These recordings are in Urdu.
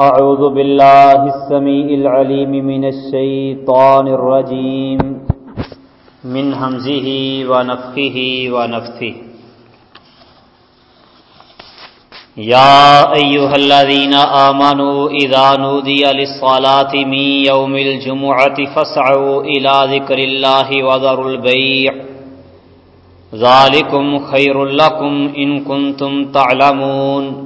أعوذ بالله السميع العليم من الشيطان الرجيم. من همزه ونفخه ونفثه. يا أيها الذين آمنوا إذا نودي للصلاة من يوم الجمعة فاسعوا إلى ذكر الله وذروا البيع. ذلكم خير لكم إن كنتم تعلمون.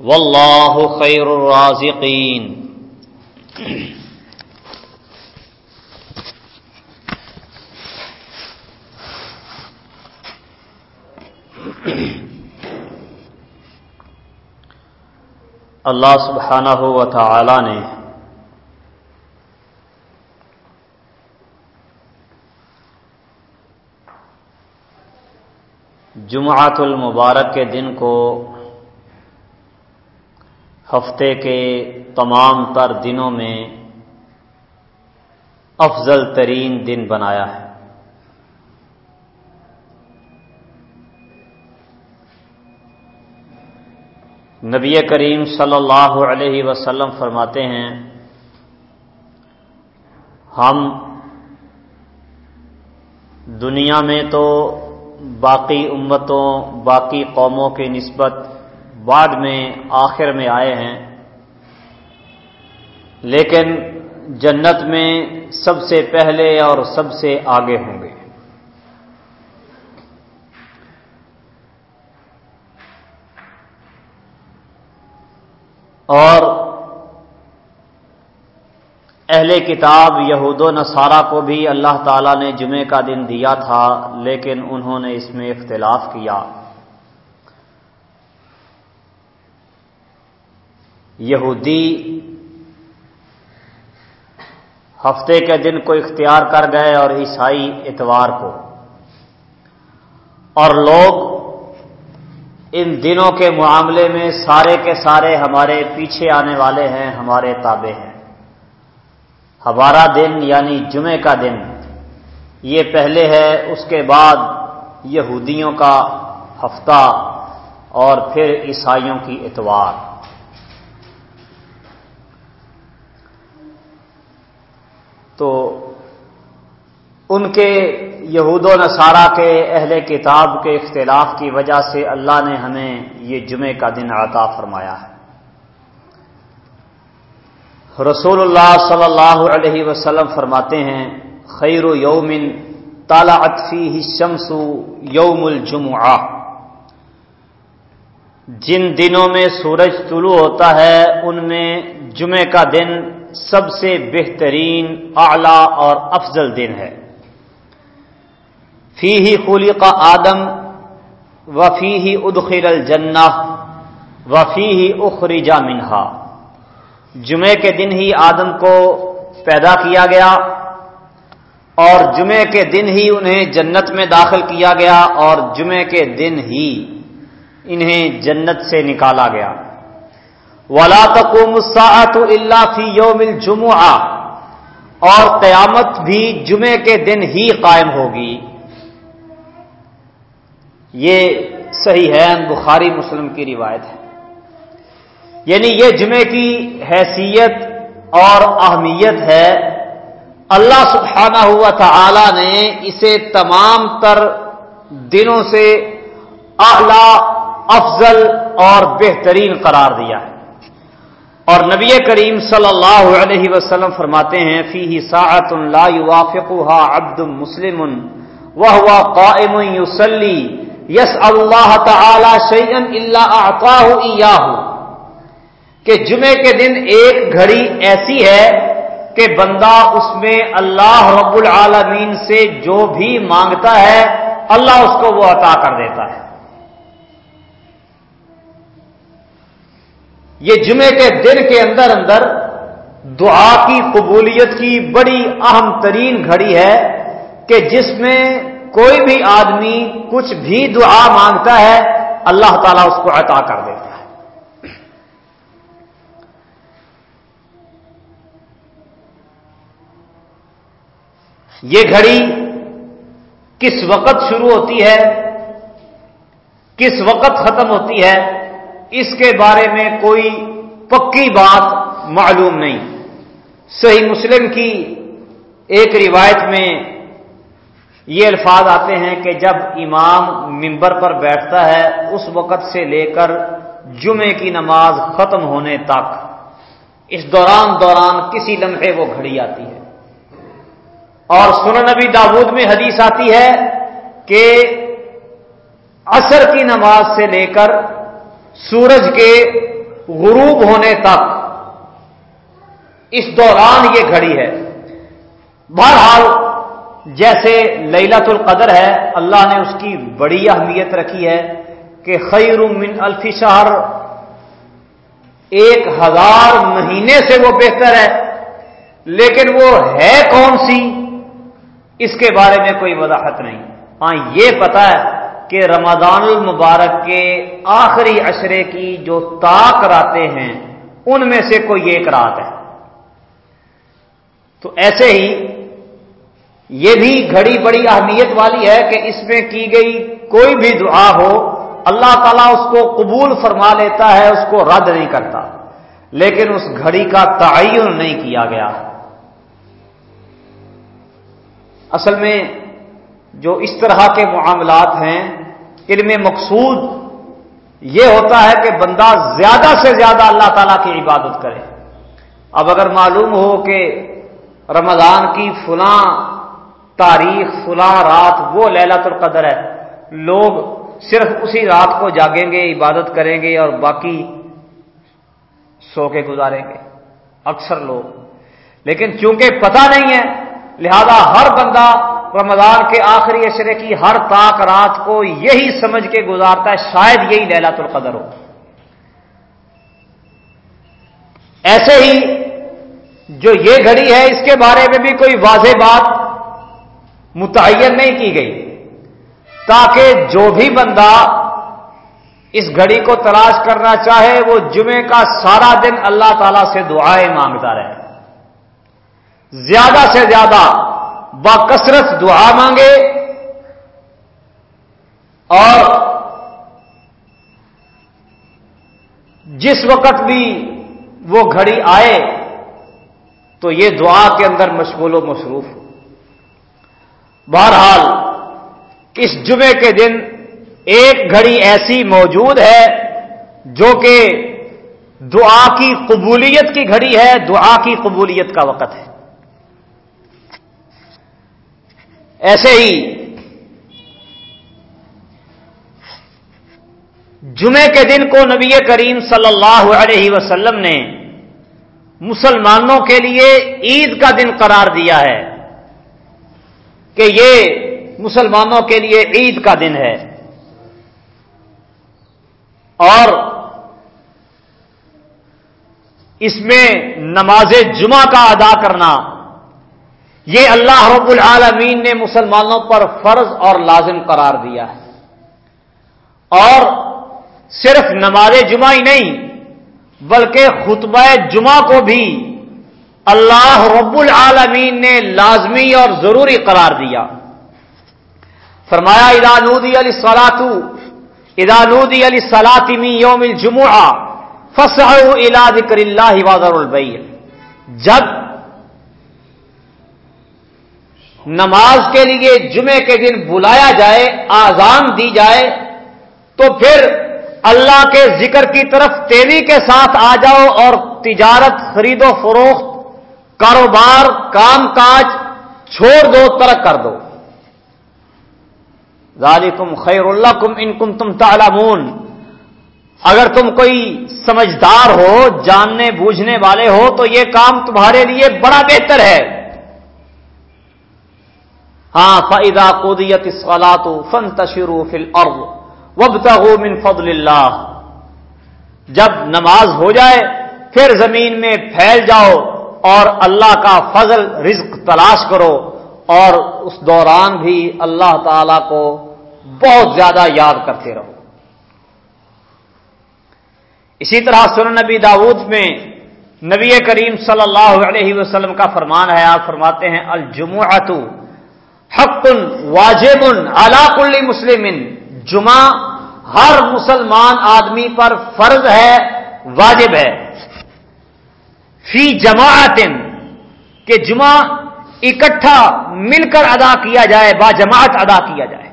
وَاللَّهُ خَيْرُ الرَّازِقِينَ اللہ سبحانہ و تعالی نے جمعات المبارک کے دن کو ہفتے کے تمام تر دنوں میں افضل ترین دن بنایا ہے۔ نبی کریم صلی اللہ علیہ وسلم فرماتے ہیں، ہم دنیا میں تو باقی امتوں، باقی قوموں کی نسبت بعد میں آخر میں آئے ہیں۔ لیکن جنت میں سب سے پہلے اور سب سے آگے ہوں گے۔ اور اہل کتاب یہود و نصارہ کو بھی اللہ تعالی نے جمعے کا دن دیا تھا، لیکن انہوں نے اس میں اختلاف کیا۔ یہودی ہفتے کے دن کو اختیار کر گئے اور عیسائی اتوار کو۔ اور لوگ ان دنوں کے معاملے میں سارے کے سارے ہمارے پیچھے آنے والے ہیں، ہمارے تابع ہیں۔ ہمارا دن یعنی جمعے کا دن، یہ پہلے ہے، اس کے بعد یہودیوں کا ہفتہ اور پھر عیسائیوں کی اتوار۔ تو ان کے یہود و نصارہ کے اہل کتاب کے اختلاف کی وجہ سے اللہ نے ہمیں یہ جمعے کا دن عطا فرمایا ہے۔ رسول اللہ صلی اللہ علیہ وسلم فرماتے ہیں، خیر و یومن تالا اطفی شمسو یوم الجمعہ۔ جن دنوں میں سورج طلوع ہوتا ہے، ان میں جمعے کا دن سب سے بہترین، اعلی اور افضل دن ہے۔ فی ہی خلی کا آدم و فی ہی ادخر الجنہ و فی ہی اخرجا منہا۔ جمعے کے دن ہی آدم کو پیدا کیا گیا اور جمعے کے دن ہی انہیں جنت میں داخل کیا گیا اور جمعے کے دن ہی انہیں جنت سے نکالا گیا۔ ولا تقوم الساعت اللہ فی یوم الجمعہ اور قیامت بھی جمعے کے دن ہی قائم ہوگی۔ یہ صحیح ہے، بخاری مسلم کی روایت ہے۔ یعنی یہ جمعے کی حیثیت اور اہمیت ہے۔ اللہ سبحانہ ہوا تعالی نے اسے تمام تر دنوں سے اعلی، افضل اور بہترین قرار دیا ہے۔ اور نبی کریم صلی اللہ علیہ وسلم فرماتے ہیں فی ساعت لا يوافقها عبد مسلم وهو قائم يصلي یس اللہ تعالی شیئن اللہ آتا کہ جمعے کے دن ایک گھڑی ایسی ہے کہ بندہ اس میں اللہ رب العالمین سے جو بھی مانگتا ہے، اللہ اس کو وہ عطا کر دیتا ہے۔ یہ جمعے کے دن کے اندر اندر دعا کی قبولیت کی بڑی اہم ترین گھڑی ہے کہ جس میں کوئی بھی آدمی کچھ بھی دعا مانگتا ہے، اللہ تعالیٰ اس کو عطا کر دیتا ہے۔ یہ گھڑی کس وقت شروع ہوتی ہے؟ کس وقت ختم ہوتی ہے؟ اس کے بارے میں کوئی پکی بات معلوم نہیں۔ صحیح مسلم کی ایک روایت میں یہ الفاظ آتے ہیں کہ جب امام ممبر پر بیٹھتا ہے، اس وقت سے لے کر جمعے کی نماز ختم ہونے تک، اس دوران دوران کسی لمحے وہ گھڑی آتی ہے۔ اور سن نبی داود میں حدیث آتی ہے کہ عصر کی نماز سے لے کر سورج کے غروب ہونے تک اس دوران یہ گھڑی ہے۔ بہرحال جیسے لیلت القدر ہے، اللہ نے اس کی بڑی اہمیت رکھی ہے کہ خیر من الفی شہر ایک ہزار مہینے سے وہ بہتر ہے۔ لیکن وہ ہے کون سی؟ اس کے بارے میں کوئی وضاحت نہیں۔ ہاں یہ پتا ہے کہ رمضان المبارک کے آخری اشرے کی جو تاک راتے ہیں، ان میں سے کوئی ایک رات ہے۔ تو ایسے ہی یہ بھی گھڑی بڑی اہمیت والی ہے کہ اس میں کی گئی کوئی بھی دعا ہو، اللہ تعالیٰ اس کو قبول فرما لیتا ہے، اس کو رد نہیں کرتا۔ لیکن اس گھڑی کا تعین نہیں کیا گیا۔ اصل میں جو اس طرح کے معاملات ہیں ان میں مقصود یہ ہوتا ہے کہ بندہ زیادہ سے زیادہ اللہ تعالیٰ کی عبادت کرے۔ اب اگر معلوم ہو کہ رمضان کی فلاں تاریخ، فلاں رات وہ للت القدر ہے، لوگ صرف اسی رات کو جاگیں گے، عبادت کریں گے اور باقی سو کے گزاریں گے۔ اکثر لوگ۔ لیکن چونکہ پتہ نہیں ہے، لہذا ہر بندہ رمضان کے آخری اشرے کی ہر تاک رات کو یہی سمجھ کے گزارتا ہے، شاید یہی للت القدر ہو۔ ایسے ہی جو یہ گھڑی ہے، اس کے بارے میں بھی کوئی واضح بات متعین نہیں کی گئی۔ تاکہ جو بھی بندہ اس گھڑی کو تلاش کرنا چاہے، وہ جمعے کا سارا دن اللہ تعالی سے دعائیں مانگتا رہے۔ زیادہ سے زیادہ باکثرت دعا مانگے اور جس وقت بھی وہ گھڑی آئے تو یہ دعا کے اندر مشغول و مصروف ہو بہرحال، اس جمعے کے دن ایک گھڑی ایسی موجود ہے جو کہ دعا کی قبولیت کی گھڑی ہے، دعا کی قبولیت کا وقت ہے۔ ایسے ہی جمعے کے دن کو نبی کریم صلی اللہ علیہ وسلم نے مسلمانوں کے لیے عید کا دن قرار دیا ہے کہ یہ مسلمانوں کے لیے عید کا دن ہے اور اس میں نماز جمعہ کا ادا کرنا یہ اللہ رب العالمین نے مسلمانوں پر فرض اور لازم قرار دیا ہے۔ اور صرف نماز جمعہ ہی نہیں، بلکہ خطبہ جمعہ کو بھی اللہ رب العالمین نے لازمی اور ضروری قرار دیا۔ فرمایا ادانودی علی سلاتو ادانودی علی سلاطمی یوم الجمعہ فص الا ذکر اللہ وادر البئی جب نماز کے لیے جمعے کے دن بلایا جائے آزان دی جائے، تو پھر اللہ کے ذکر کی طرف تیزی کے ساتھ آ جاؤ اور تجارت، خرید و فروخت، کاروبار، کام کاج چھوڑ دو، ترک کر دو۔ ذالکم خیر اللہ کم ان کم تم تعلمون۔ اگر تم کوئی سمجھدار ہو، جاننے بوجھنے والے ہو، تو یہ کام تمہارے لیے بڑا بہتر ہے۔ ہاں فعدا قودیت سوالات فن تشرو فل اور من فضل اللہ جب نماز ہو جائے، پھر زمین میں پھیل جاؤ اور اللہ کا فضل، رزق تلاش کرو اور اس دوران بھی اللہ تعالی کو بہت زیادہ یاد کرتے رہو۔ اسی طرح سن نبی داود میں نبی کریم صلی اللہ علیہ وسلم کا فرمان ہے، آپ فرماتے ہیں، الجمعۃ حق واجب علا کل مسلم۔ جمعہ ہر مسلمان آدمی پر فرض ہے، واجب ہے۔ فی جماعت کہ جمعہ اکٹھا مل کر ادا کیا جائے، با جماعت ادا کیا جائے۔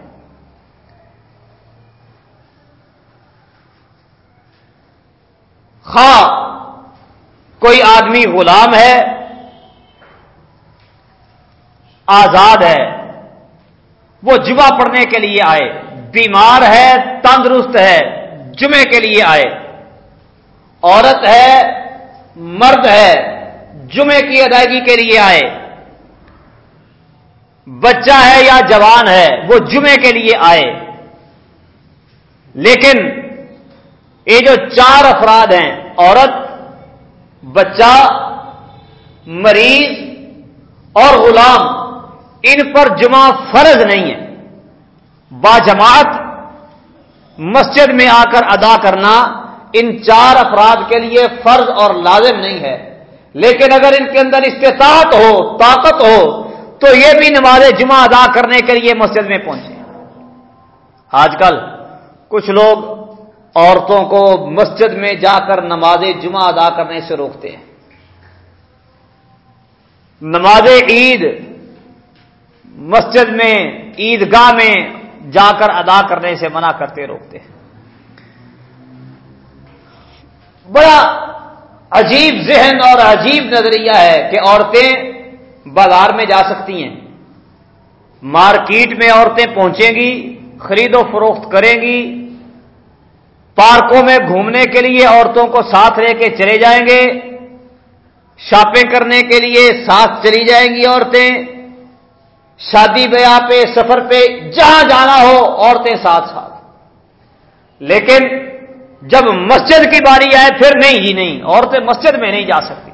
خواہ کوئی آدمی غلام ہے، آزاد ہے وہ جمعہ پڑھنے کے لیے آئے۔ بیمار ہے، تندرست ہے، جمعے کے لیے آئے۔ عورت ہے، مرد ہے، جمعے کی ادائیگی کے لیے آئے۔ بچہ ہے یا جوان ہے، وہ جمعے کے لیے آئے۔ لیکن یہ جو چار افراد ہیں، عورت، بچہ، مریض اور غلام ان پر جمعہ فرض نہیں ہے۔ با جماعت مسجد میں آ کر ادا کرنا ان چار افراد کے لیے فرض اور لازم نہیں ہے۔ لیکن اگر ان کے اندر استطاعت ہو، طاقت ہو، تو یہ بھی نماز جمعہ ادا کرنے کے لیے مسجد میں پہنچے۔ آج کل کچھ لوگ عورتوں کو مسجد میں جا کر نماز جمعہ ادا کرنے سے روکتے ہیں۔ نماز عید مسجد میں، عیدگاہ میں جا کر ادا کرنے سے منع کرتے، روکتے ہیں۔ بڑا عجیب ذہن اور عجیب نظریہ ہے کہ عورتیں بازار میں جا سکتی ہیں۔ مارکیٹ میں عورتیں پہنچیں گی، خرید و فروخت کریں گی۔ پارکوں میں گھومنے کے لیے عورتوں کو ساتھ لے کے چلے جائیں گے۔ شاپنگ کرنے کے لیے ساتھ چلی جائیں گی عورتیں۔ شادی بیاہ پہ، سفر پہ، جہاں جانا ہو، عورتیں ساتھ ساتھ۔ لیکن جب مسجد کی باری آئے، پھر نہیں جی نہیں۔ عورتیں مسجد میں نہیں جا سکتی۔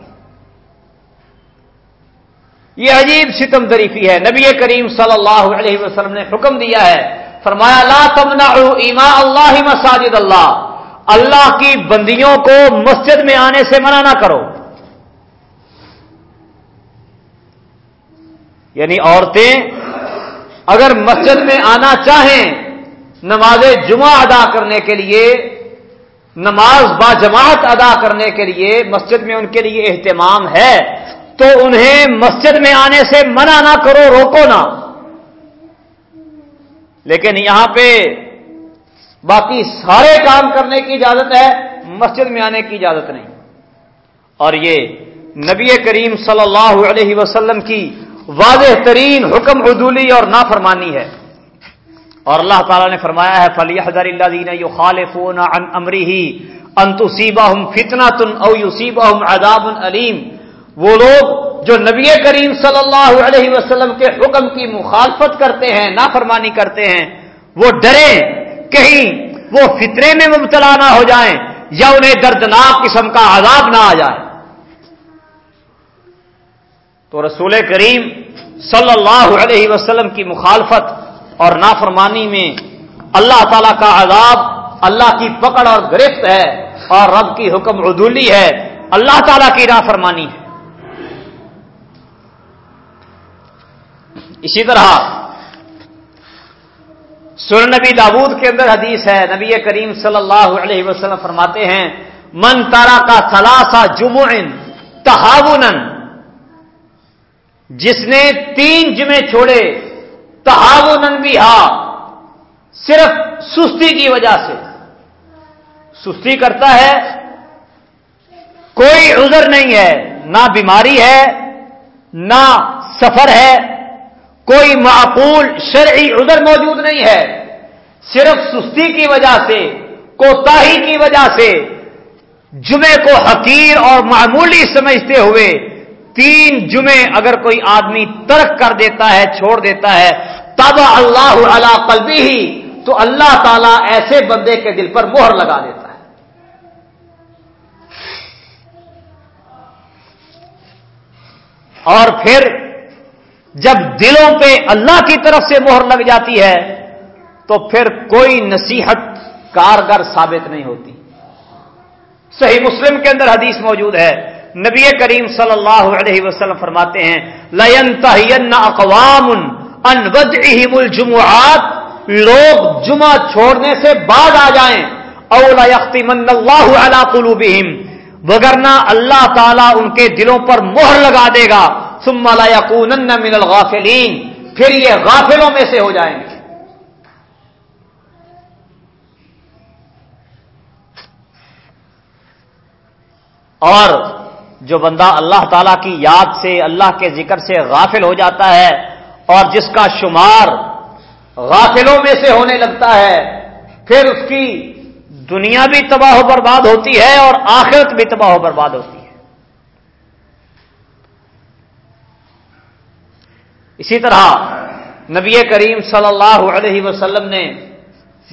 یہ عجیب ستم دریفی ہے۔ نبی کریم صلی اللہ علیہ وسلم نے حکم دیا ہے۔ فرمایا، لا تمنا ایما اللہ مساجد اللہ۔ اللہ کی بندیوں کو مسجد میں آنے سے منع نہ کرو۔ یعنی عورتیں اگر مسجد میں آنا چاہیں نماز جمعہ ادا کرنے کے لیے، نماز با جماعت ادا کرنے کے لیے مسجد میں ان کے لیے اہتمام ہے، تو انہیں مسجد میں آنے سے منع نہ کرو، روکو نہ۔ لیکن یہاں پہ باقی سارے کام کرنے کی اجازت ہے، مسجد میں آنے کی اجازت نہیں۔ اور یہ نبی کریم صلی اللہ علیہ وسلم کی واضح ترین حکم عدولی اور نافرمانی ہے۔ اور اللہ تعالیٰ نے فرمایا ہے فلی حضر اللہ دین یو خالفون امری ہی انتوسیبہ فتنا تن او یوسیبہ عذاب علیم وہ لوگ جو نبی کریم صلی اللہ علیہ وسلم کے حکم کی مخالفت کرتے ہیں، نافرمانی کرتے ہیں، وہ ڈرے کہیں وہ فطرے میں مبتلا نہ ہو جائیں یا انہیں دردناک قسم کا عذاب نہ آ جائے۔ تو رسول کریم صلی اللہ علیہ وسلم کی مخالفت اور نافرمانی میں اللہ تعالی کا عذاب اللہ کی پکڑ اور گرفت ہے اور رب کی حکم عدولی ہے۔ اللہ تعالی کی نافرمانی ہے۔ اسی طرح سر نبی داود کے اندر حدیث ہے۔ نبی کریم صلی اللہ علیہ وسلم فرماتے ہیں، من تارا کا سلاسا جمعن تحاون جس نے تین جمعے چھوڑے تحاون بھی ہا صرف سستی کی وجہ سے۔ سستی کرتا ہے، کوئی عذر نہیں ہے، نہ بیماری ہے، نہ سفر ہے، کوئی معقول شرعی عذر موجود نہیں ہے۔ صرف سستی کی وجہ سے، کوتاہی کی وجہ سے، جمعے کو حقیر اور معمولی سمجھتے ہوئے تین جمعے اگر کوئی آدمی ترک کر دیتا ہے، چھوڑ دیتا ہے تب اللہ اللہ قلبی ہی تو اللہ تعالیٰ ایسے بندے کے دل پر مہر لگا دیتا ہے۔ اور پھر جب دلوں پہ اللہ کی طرف سے مہر لگ جاتی ہے، تو پھر کوئی نصیحت کارگر ثابت نہیں ہوتی۔ صحیح مسلم کے اندر حدیث موجود ہے۔ نبی کریم صلی اللہ علیہ وسلم فرماتے ہیں لین اقوام ان ودعہم الجمعات۔ لوگ جمعہ چھوڑنے سے بعد آ جائیں۔ اولا یختمن اللہ علی قلوبہم وگرنہ اللہ تعالیٰ ان کے دلوں پر مہر لگا دے گا۔ ثم لا یکونن من الغافلین پھر یہ غافلوں میں سے ہو جائیں گے۔ اور جو بندہ اللہ تعالی کی یاد سے، اللہ کے ذکر سے غافل ہو جاتا ہے اور جس کا شمار غافلوں میں سے ہونے لگتا ہے، پھر اس کی دنیا بھی تباہ و برباد ہوتی ہے اور آخرت بھی تباہ و برباد ہوتی ہے۔ اسی طرح نبی کریم صلی اللہ علیہ وسلم نے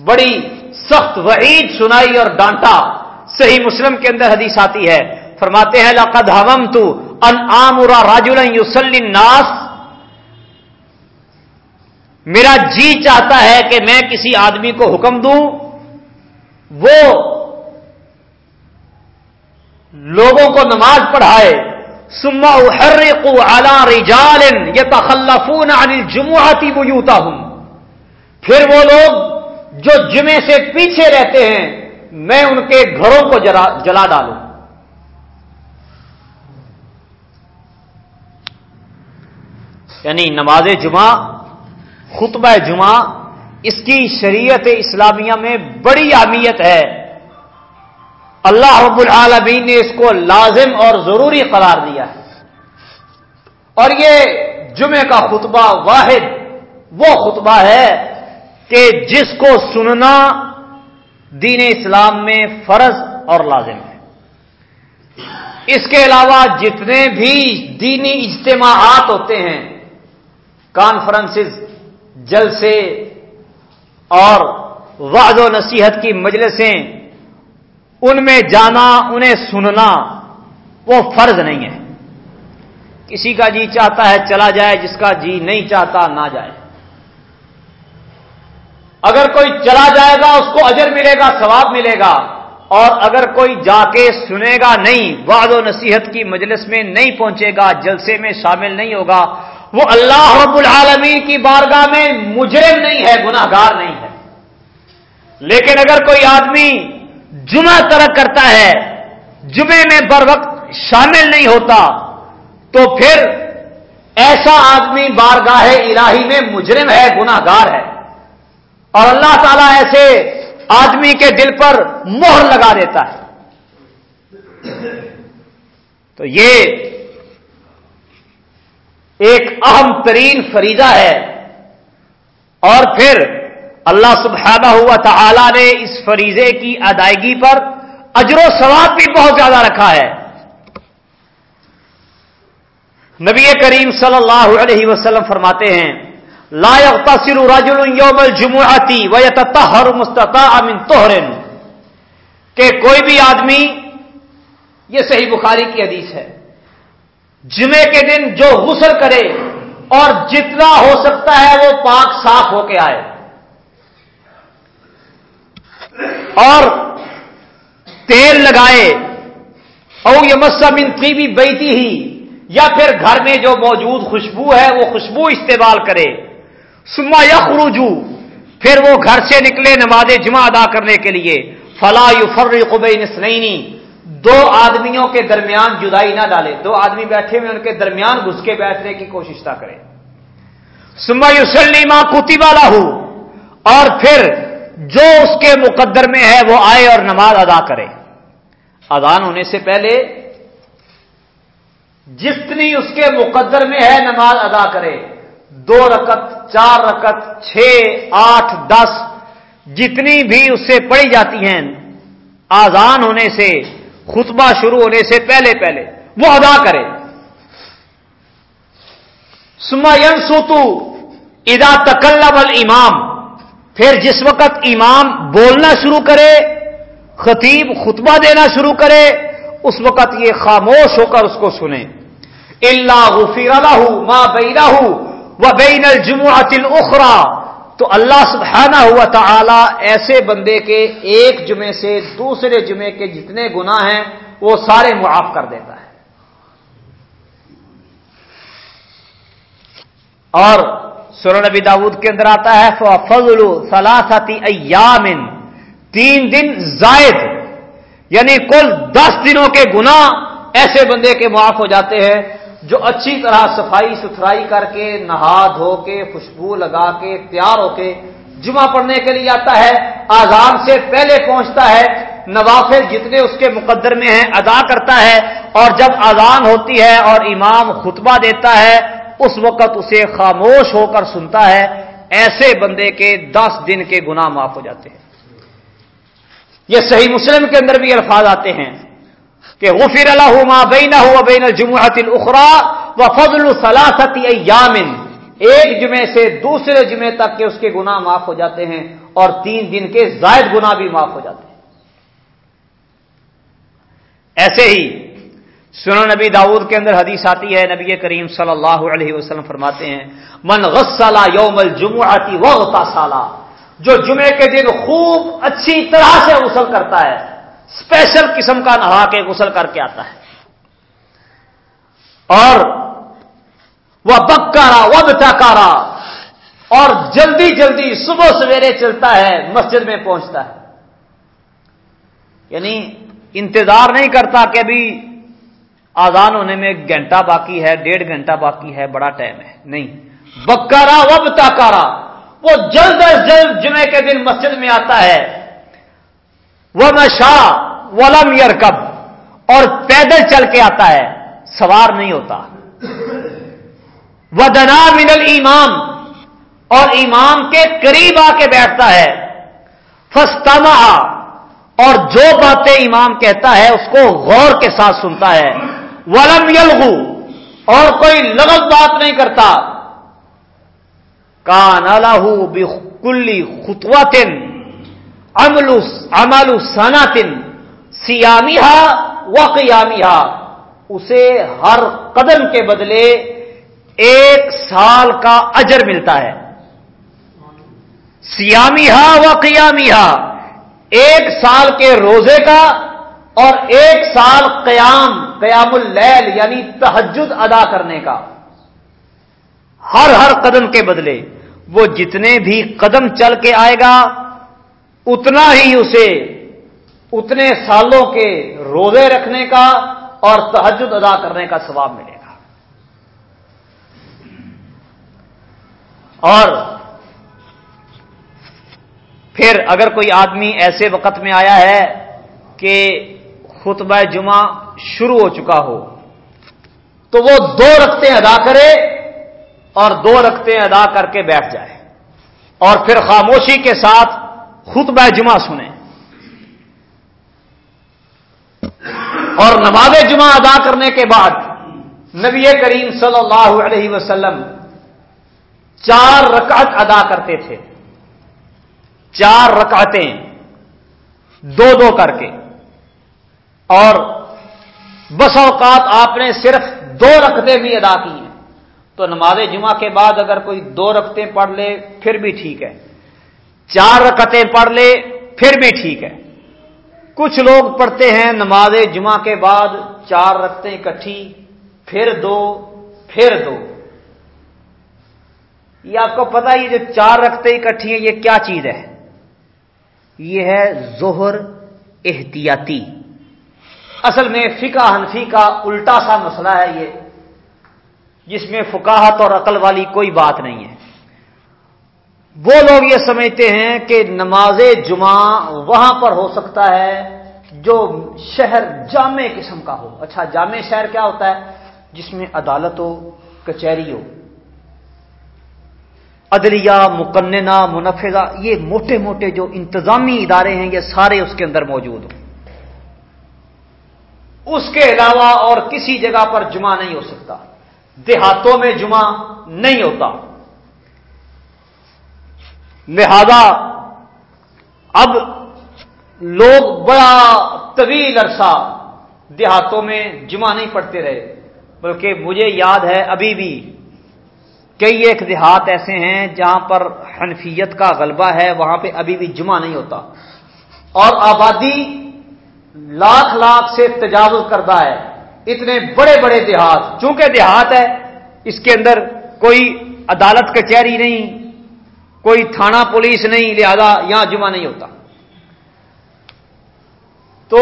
بڑی سخت وعید سنائی اور ڈانٹا۔ صحیح مسلم کے اندر حدیث آتی ہے۔ فرماتے ہیں، لقد ہم تو ان آمرا الناس. میرا جی چاہتا ہے کہ میں کسی آدمی کو حکم دوں۔ وہ لوگوں کو نماز پڑھائے۔ سما ہر کو الا رجال یہ تخلفون عن بوتا ہوں پھر وہ لوگ جو جمعے سے پیچھے رہتے ہیں، میں ان کے گھروں کو جلا ڈالوں۔ یعنی نماز جمعہ، خطبہ جمعہ، اس کی شریعت اسلامیہ میں بڑی اہمیت ہے۔ اللہ رب العالمین نے اس کو لازم اور ضروری قرار دیا ہے۔ اور یہ جمعہ کا خطبہ واحد، وہ خطبہ ہے کہ جس کو سننا دین اسلام میں فرض اور لازم ہے۔ اس کے علاوہ جتنے بھی دینی اجتماعات ہوتے ہیں کانفرنسز، جلسے اور وعد و نصیحت کی مجلسیں، ان میں جانا، انہیں سننا، وہ فرض نہیں ہے۔ کسی کا جی چاہتا ہے چلا جائے، جس کا جی نہیں چاہتا، نہ جائے۔ اگر کوئی چلا جائے گا، اس کو اجر ملے گا، ثواب ملے گا۔ اور اگر کوئی جا کے سنے گا، نہیں، وعد و نصیحت کی مجلس میں نہیں پہنچے گا، جلسے میں شامل نہیں ہوگا وہ اللہ رب العالمین کی بارگاہ میں مجرم نہیں ہے گناہ گار نہیں ہے۔ لیکن اگر کوئی آدمی جمعہ ترک کرتا ہے جمعے میں بر وقت شامل نہیں ہوتا، تو پھر ایسا آدمی بارگاہ الہی میں مجرم ہے گناہ گار ہے۔ اور اللہ تعالیٰ ایسے آدمی کے دل پر مہر لگا دیتا ہے۔ تو یہ ایک اہم ترین فریضہ ہے۔ اور پھر اللہ سبحانہ ہوا تعالی نے اس فریضے کی ادائیگی پر اجر و ثواب بھی بہت زیادہ رکھا ہے۔ نبی کریم صلی اللہ علیہ وسلم فرماتے ہیں، لا تصل رجل یوم الجمعتی و ہر مستطا امن کہ کوئی بھی آدمی، یہ صحیح بخاری کی حدیث ہے جمعے کے دن جو غسل کرے اور جتنا ہو سکتا ہے وہ پاک صاف ہو کے آئے۔ اور تیل لگائے۔ او یہ منتری بھی بیتی ہی۔ یا پھر گھر میں جو موجود خوشبو ہے وہ خوشبو استعمال کرے۔ سما یا خروجو پھر وہ گھر سے نکلے نماز جمعہ ادا کرنے کے لیے۔ فلا یو فر قبئی دو آدمیوں کے درمیان جدائی نہ ڈالے۔ دو آدمی بیٹھے ہوئے ان کے درمیان گھس کے بیٹھنے کی کوشش نہ کرے سما یوسلیما کتی والا ہوں اور پھر جو اس کے مقدر میں ہے وہ آئے اور نماز ادا کرے۔ اذان ہونے سے پہلے جتنی اس کے مقدر میں ہے نماز ادا کرے۔ دو رکت چار رکت چھ، آٹھ، دس، جتنی بھی اس سے پڑی جاتی ہیں۔ آزان ہونے سے خطبہ شروع ہونے سے پہلے پہلے وہ ادا کرے۔ سما ین سوتو ادا تکلب امام پھر جس وقت امام بولنا شروع کرے، خطیب خطبہ دینا شروع کرے، اس وقت یہ خاموش ہو کر اس کو سنیں اللہ غفیر اللہ ماں بینا و بین الجمعۃ الاخرى۔ تو اللہ سبحانہ ہوا تعالی ایسے بندے کے ایک جمعے سے دوسرے جمعے کے جتنے گناہ ہیں، وہ سارے معاف کر دیتا ہے۔ اور سر نبی داود کے اندر آتا ہے فضل سلاستی ایامن تین دن زائد یعنی کل دس دنوں کے گنا ایسے بندے کے معاف ہو جاتے ہیں جو اچھی طرح صفائی ستھرائی کر کے، نہا دھو کے، خوشبو لگا کے، تیار ہو کے جمعہ پڑھنے کے لیے آتا ہے آزان سے پہلے پہنچتا ہے، نوافل جتنے اس کے مقدر میں ہیں ادا کرتا ہے اور جب آزان ہوتی ہے اور امام خطبہ دیتا ہے، اس وقت اسے خاموش ہو کر سنتا ہے، ایسے بندے کے دس دن کے گناہ معاف ہو جاتے ہیں۔ یہ صحیح مسلم کے اندر بھی الفاظ آتے ہیں۔ کہ غفر اللہ ما بین بین الجمعۃ الاخرى وفضل ثلاثه ایام، ایک جمعے سے دوسرے جمعے تک کے اس کے گناہ معاف ہو جاتے ہیں اور تین دن کے زائد گناہ بھی معاف ہو جاتے ہیں۔ ایسے ہی سنو نبی داود کے اندر حدیث آتی ہے، نبی کریم صلی اللہ علیہ وسلم فرماتے ہیں، من غسلا یوم الجمعتی وغتاسالا جو جمعے کے دن خوب اچھی طرح سے غسل کرتا ہے اسپیشل قسم کا نہا کے غسل کر کے آتا ہے۔ اور وہ بکارا، وہ بچاکارا۔ اور جلدی جلدی صبح سویرے چلتا ہے، مسجد میں پہنچتا ہے۔ یعنی انتظار نہیں کرتا کہ ابھی آزان ہونے میں ایک گھنٹہ باقی ہے، ڈیڑھ گھنٹہ باقی ہے، بڑا ٹائم ہے۔ نہیں۔ بکارا و بتاکارا وہ جلد از جلد جمعے کے دن مسجد میں آتا ہے۔ وہ نشا ولم یرکب اور پیدل چل کے آتا ہے، سوار نہیں ہوتا۔ وہ دنا من ایمان اور امام کے قریب آ کے بیٹھتا ہے۔ فستما اور جو باتیں امام کہتا ہے، اس کو غور کے ساتھ سنتا ہے۔ ولم یلغو، اور کوئی لغت بات نہیں کرتا۔ کان اللہ بکلی خطوطن امل سناتن سیامیہ و قیامیہ اسے ہر قدم کے بدلے ایک سال کا اجر ملتا ہے۔ سیامیہ و قیامیہ ایک سال کے روزے کا اور ایک سال قیام قیام اللیل یعنی تحجد ادا کرنے کا۔ ہر ہر قدم کے بدلے، وہ جتنے بھی قدم چل کے آئے گا، اتنا ہی اسے اتنے سالوں کے روزے رکھنے کا اور تحجد ادا کرنے کا ثواب ملے گا۔ اور پھر اگر کوئی آدمی ایسے وقت میں آیا ہے کہ خطبہ جمعہ شروع ہو چکا ہو، تو وہ دو رقطیں ادا کرے اور دو رقطیں ادا کر کے بیٹھ جائے اور پھر خاموشی کے ساتھ خطبہ جمعہ سنیں اور نماز جمعہ ادا کرنے کے بعد نبی کریم صلی اللہ علیہ وسلم چار رکعت ادا کرتے تھے۔ چار رکعتیں دو دو کر کے۔ اور بس اوقات آپ نے صرف دو رکھتے بھی ادا کی ہیں۔ تو نماز جمعہ کے بعد اگر کوئی دو رکھتے پڑھ لے، پھر بھی ٹھیک ہے۔ چار رکعتیں پڑھ لے، پھر بھی ٹھیک ہے۔ کچھ لوگ پڑھتے ہیں نماز جمعہ کے بعد چار رکھتے اکٹھی، پھر دو پھر دو۔ یہ آپ کو پتا یہ جو چار رکھتے اکٹھی ہیں، یہ کیا چیز ہے؟ یہ ہے زہر احتیاطی۔ اصل میں فقہ حنفی کا الٹا سا مسئلہ ہے یہ، جس میں فکاہت اور عقل والی کوئی بات نہیں ہے۔ وہ لوگ یہ سمجھتے ہیں کہ نماز جمعہ وہاں پر ہو سکتا ہے جو شہر جامع قسم کا ہو۔ اچھا جامع شہر کیا ہوتا ہے؟ جس میں عدالت ہو، کچہری ہو، عدلیہ، مقننہ، منفذہ، یہ موٹے موٹے جو انتظامی ادارے ہیں، یہ سارے اس کے اندر موجود ہوں۔ اس کے علاوہ اور کسی جگہ پر جمعہ نہیں ہو سکتا۔ دیہاتوں میں جمعہ نہیں ہوتا۔ لہذا اب لوگ بڑا طویل عرصہ دیہاتوں میں جمعہ نہیں پڑھتے رہے، بلکہ مجھے یاد ہے ابھی بھی کئی ایک دیہات ایسے ہیں جہاں پر حنفیت کا غلبہ ہے، وہاں پہ ابھی بھی جمعہ نہیں ہوتا۔ اور آبادی لاکھ لاکھ سے تجاوز کرتا ہے۔ اتنے بڑے بڑے دیہات، چونکہ دیہات ہے، اس کے اندر کوئی عدالت کچہری نہیں کوئی تھانہ پولیس نہیں، لہذا یہاں جمعہ نہیں ہوتا۔ تو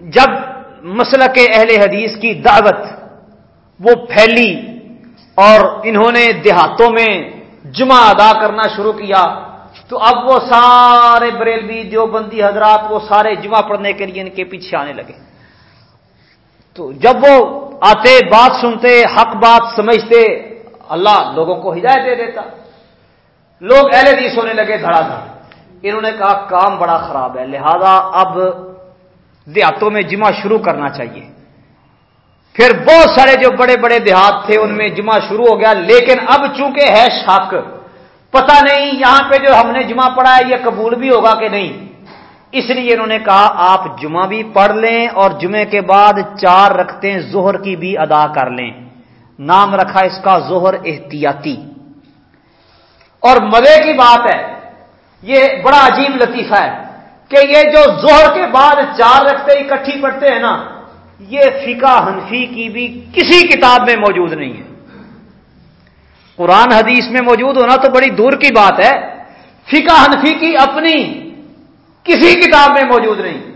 جب مسئلہ کے اہل حدیث کی دعوت وہ پھیلی اور انہوں نے دیہاتوں میں جمعہ ادا کرنا شروع کیا، تو اب وہ سارے بریلوی دیوبندی حضرات وہ سارے جمعہ پڑھنے کے لیے ان کے پیچھے آنے لگے۔ تو جب وہ آتے، بات سنتے، حق بات سمجھتے اللہ لوگوں کو ہدایت دے دیتا۔ لوگ اہل حدیث ہونے لگے دھڑا دھڑ۔ انہوں نے کہا، کام بڑا خراب ہے، لہذا اب دیہاتوں میں جمعہ شروع کرنا چاہیے۔ پھر بہت سارے جو بڑے بڑے دیہات تھے، ان میں جمعہ شروع ہو گیا، لیکن اب چونکہ ہے شک پتہ نہیں یہاں پہ جو ہم نے جمعہ پڑھا ہے، یہ قبول بھی ہوگا کہ نہیں۔ اس لیے انہوں نے کہا، آپ جمعہ بھی پڑھ لیں اور جمعے کے بعد چار رکھتے زہر کی بھی ادا کر لیں۔ نام رکھا اس کا زہر احتیاطی۔ اور مزے کی بات ہے، یہ بڑا عجیب لطیفہ ہے کہ یہ جو زہر کے بعد چار رکھتے اکٹھی پڑھتے ہیں نا، یہ فقہ حنفی کی بھی کسی کتاب میں موجود نہیں ہے۔ قرآن حدیث میں موجود ہونا تو بڑی دور کی بات ہے، فقہ حنفی کی اپنی کسی کتاب میں موجود نہیں۔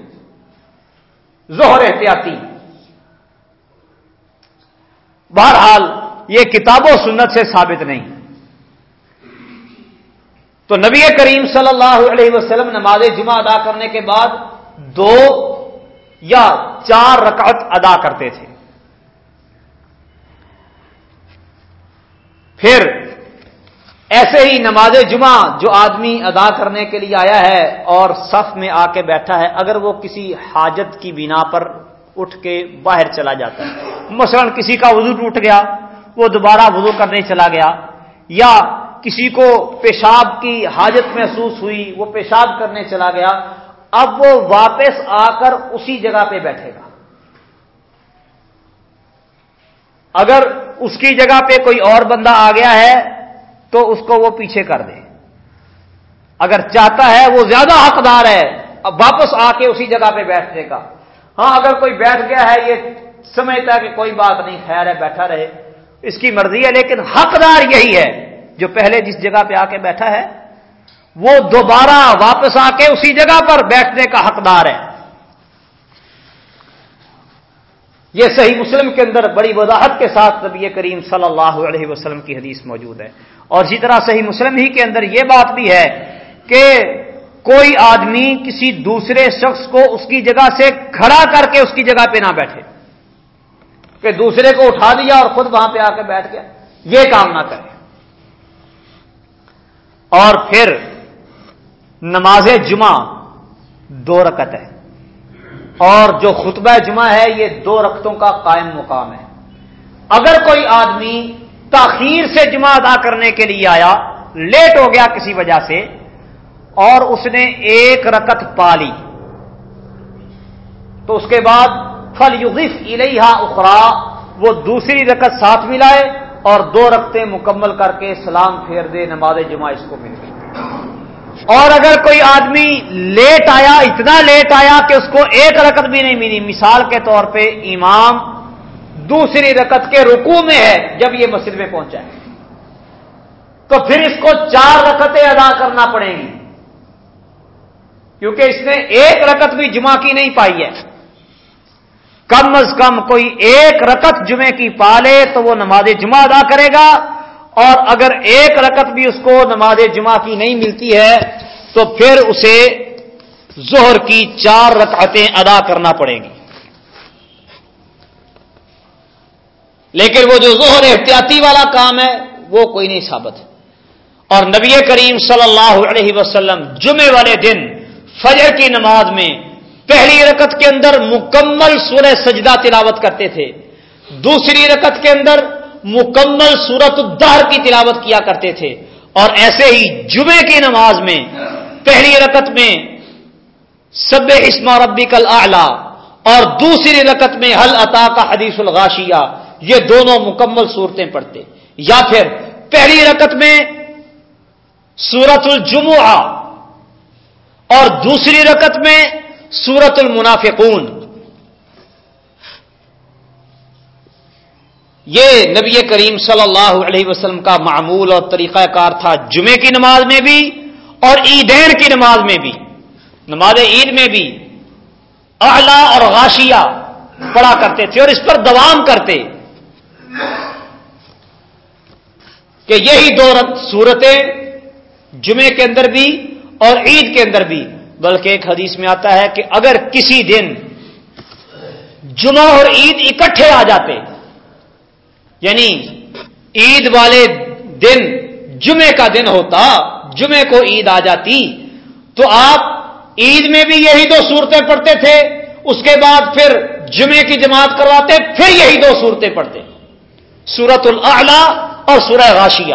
زہر احتیاطی۔ بہرحال یہ کتاب و سنت سے ثابت نہیں۔ تو نبی کریم صلی اللہ علیہ وسلم نماز جمعہ ادا کرنے کے بعد دو یا چار رکعت ادا کرتے تھے۔ پھر ایسے ہی نماز جمعہ جو آدمی ادا کرنے کے لیے آیا ہے اور صف میں آ کے بیٹھا ہے، اگر وہ کسی حاجت کی بنا پر اٹھ کے باہر چلا جاتا ہے۔ مثلا کسی کا وضو ٹوٹ گیا، وہ دوبارہ وضو کرنے چلا گیا، یا کسی کو پیشاب کی حاجت محسوس ہوئی، وہ پیشاب کرنے چلا گیا، اب وہ واپس آ کر اسی جگہ پہ بیٹھے گا۔ اگر اس کی جگہ پہ کوئی اور بندہ آ گیا ہے، تو اس کو وہ پیچھے کر دے۔ اگر چاہتا ہے وہ زیادہ حقدار ہے، اب واپس آ کے اسی جگہ پہ بیٹھنے کا۔ ہاں اگر کوئی بیٹھ گیا ہے، یہ سمجھتا ہے کہ کوئی بات نہیں، خیر ہے، بیٹھا رہے۔ اس کی مرضی ہے، لیکن حقدار یہی ہے، جو پہلے جس جگہ پہ آ کے بیٹھا ہے، وہ دوبارہ واپس آ کے اسی جگہ پر بیٹھنے کا حقدار ہے۔ یہ صحیح مسلم کے اندر بڑی وضاحت کے ساتھ نبی کریم صلی اللہ علیہ وسلم کی حدیث موجود ہے۔ اور اسی طرح صحیح مسلم ہی کے اندر یہ بات بھی ہے کہ کوئی آدمی کسی دوسرے شخص کو اس کی جگہ سے کھڑا کر کے اس کی جگہ پہ نہ بیٹھے کہ دوسرے کو اٹھا دیا اور خود وہاں پہ آ کے بیٹھ گیا۔ یہ کام نہ کرے۔ اور پھر نماز جمعہ دو رکت ہے۔ اور جو خطبہ جمعہ ہے، یہ دو رقطوں کا قائم مقام ہے۔ اگر کوئی آدمی تاخیر سے جمعہ ادا کرنے کے لیے آیا، لیٹ ہو گیا کسی وجہ سے اور اس نے ایک رکت پا لی۔ تو اس کے بعد فل یوغف الحا اخرا وہ دوسری رکت ساتھ ملائے اور دو رکھتے مکمل کر کے سلام پھیر دے، نماز جمعہ اس کو مل گئی۔ اور اگر کوئی آدمی لیٹ آیا، اتنا لیٹ آیا کہ اس کو ایک رکت بھی نہیں ملی، مثال کے طور پہ امام دوسری رکت کے رکوع میں ہے جب یہ مسجد میں پہنچا ہے، تو پھر اس کو چار رکتیں ادا کرنا پڑیں گی۔ کیونکہ اس نے ایک رکت بھی جمعہ کی نہیں پائی ہے۔ کم از کم کوئی ایک رکت جمعے کی پالے تو وہ نماز جمعہ ادا کرے گا۔ اور اگر ایک رکت بھی اس کو نماز جمعہ کی نہیں ملتی ہے تو پھر اسے زہر کی چار رکعتیں ادا کرنا پڑیں گی۔ لیکن وہ جو زہر احتیاطی والا کام ہے، وہ کوئی نہیں ثابت۔ اور نبی کریم صلی اللہ علیہ وسلم جمعے والے دن فجر کی نماز میں پہلی رکت کے اندر مکمل سورہ سجدہ تلاوت کرتے تھے۔ دوسری رکت کے اندر مکمل سورت الدہر کی تلاوت کیا کرتے تھے۔ اور ایسے ہی جمعے کی نماز میں پہلی رکت میں سب اسما ربی کل اور دوسری رکت میں حل عطا کا حدیث الغاشیہ، یہ دونوں مکمل صورتیں پڑھتے۔ یا پھر پہلی رکت میں سورت الجمعہ اور دوسری رکت میں سورت المنافقون. یہ نبی کریم صلی اللہ علیہ وسلم کا معمول اور طریقہ کار تھا جمعے کی نماز میں بھی اور عیدین کی نماز میں بھی. نماز عید میں بھی اعلی اور غاشیہ پڑھا کرتے تھے اور اس پر دوام کرتے کہ یہی دو صورتیں جمعے کے اندر بھی اور عید کے اندر بھی، بلکہ ایک حدیث میں آتا ہے کہ اگر کسی دن جمعہ اور عید اکٹھے آ جاتے یعنی عید والے دن جمعے کا دن ہوتا، جمعے کو عید آ جاتی، تو آپ عید میں بھی یہی دو صورتیں پڑھتے تھے، اس کے بعد پھر جمعے کی جماعت کرواتے، پھر یہی دو صورتیں پڑھتے۔ سورت الاعلی اور سورہ غاشیہ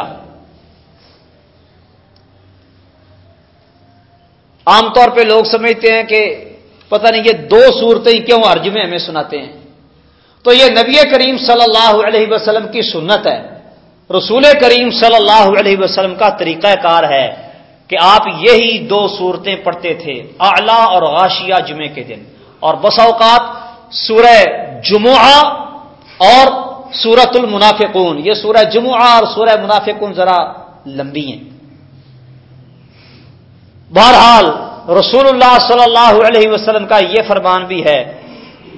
عام طور پہ لوگ سمجھتے ہیں کہ پتہ نہیں یہ دو صورتیں کیوں ہر جمعے ہمیں سناتے ہیں۔ تو یہ نبی کریم صلی اللہ علیہ وسلم کی سنت ہے۔ رسول کریم صلی اللہ علیہ وسلم کا طریقہ کار ہے کہ آپ یہی دو صورتیں پڑھتے تھے، اعلی اور غاشیہ جمعے کے دن۔ اور بس اوقات سورہ جمعہ اور سورت المنافقون۔ یہ سورہ جمعہ اور سورہ منافقون ذرا لمبی ہیں۔ بہرحال رسول اللہ صلی اللہ علیہ وسلم کا یہ فرمان بھی ہے۔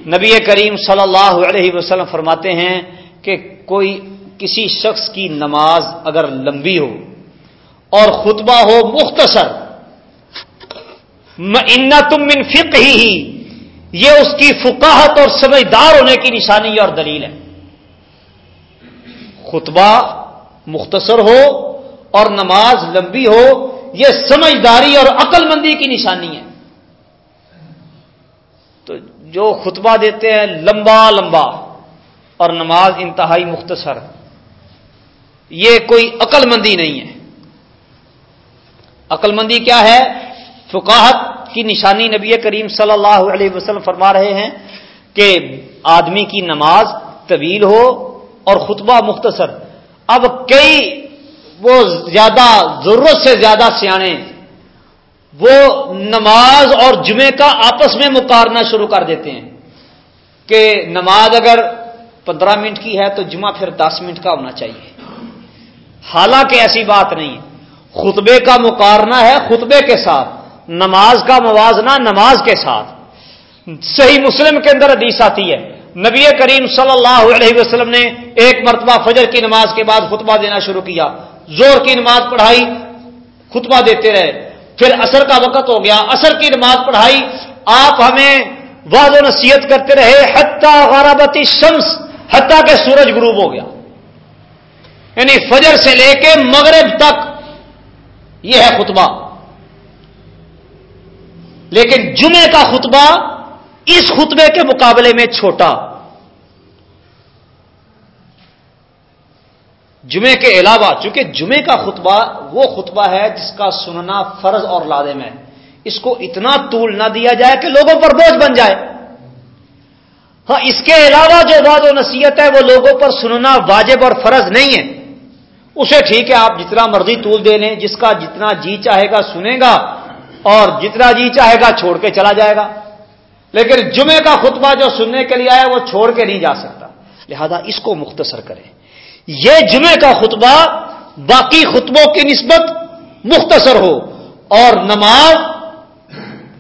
نبی کریم صلی اللہ علیہ وسلم فرماتے ہیں کہ کوئی کسی شخص کی نماز اگر لمبی ہو اور خطبہ ہو مختصر ان تم من فک ہی یہ اس کی فکاہت اور سمجھدار ہونے کی نشانی اور دلیل ہے۔ خطبہ مختصر ہو اور نماز لمبی ہو یہ سمجھداری اور عقل مندی کی نشانی ہے۔ تو جو خطبہ دیتے ہیں لمبا لمبا اور نماز انتہائی مختصر، یہ کوئی عقل مندی نہیں ہے۔ عقل مندی کیا ہے؟ فکاہت کی نشانی نبی کریم صلی اللہ علیہ وسلم فرما رہے ہیں کہ آدمی کی نماز طویل ہو اور خطبہ مختصر۔ اب کئی وہ زیادہ ضرورت سے زیادہ سیانے، وہ نماز اور جمعے کا آپس میں مقارنہ شروع کر دیتے ہیں کہ نماز اگر پندرہ منٹ کی ہے تو جمعہ پھر دس منٹ کا ہونا چاہیے۔ حالانکہ ایسی بات نہیں خطبے کا مقارنہ ہے خطبے کے ساتھ، نماز کا موازنہ نماز کے ساتھ۔ صحیح مسلم کے اندر حدیث آتی ہے، نبی کریم صلی اللہ علیہ وسلم نے ایک مرتبہ فجر کی نماز کے بعد خطبہ دینا شروع کیا۔ زور کی نماز پڑھائی، خطبہ دیتے رہے۔ پھر اثر کا وقت ہو گیا اثر کی نماز پڑھائی۔ آپ ہمیں واض و نصیحت کرتے رہے، حتیٰ غرابتی شمس حتیٰ کہ سورج غروب ہو گیا۔ یعنی فجر سے لے کے مغرب تک یہ ہے خطبہ۔ لیکن جمعے کا خطبہ اس خطبے کے مقابلے میں چھوٹا۔ جمعے کے علاوہ، چونکہ جمعے کا خطبہ وہ خطبہ ہے جس کا سننا فرض اور لادم ہے۔ اس کو اتنا طول نہ دیا جائے کہ لوگوں پر بوجھ بن جائے۔ ہاں اس کے علاوہ جو واد و نصیحت ہے، وہ لوگوں پر سننا واجب اور فرض نہیں ہے۔ اسے ٹھیک ہے، آپ جتنا مرضی طول دے لیں، جس کا جتنا جی چاہے گا سنے گا اور جتنا جی چاہے گا چھوڑ کے چلا جائے گا۔ لیکن جمعے کا خطبہ جو سننے کے لیے آیا، وہ چھوڑ کے نہیں جا سکتا۔ لہذا اس کو مختصر کریں۔ یہ جمعے کا خطبہ باقی خطبوں کی نسبت مختصر ہو اور نماز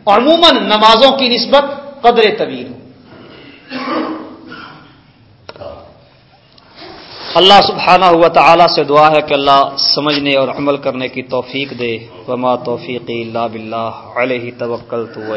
عموماً نمازوں کی نسبت قدر طویل ہو۔ اللہ سبحانہ ہوا تعالی سے دعا ہے کہ اللہ سمجھنے اور عمل کرنے کی توفیق دے۔ وما توفیقی اللہ بلّہ علیہ توکل تو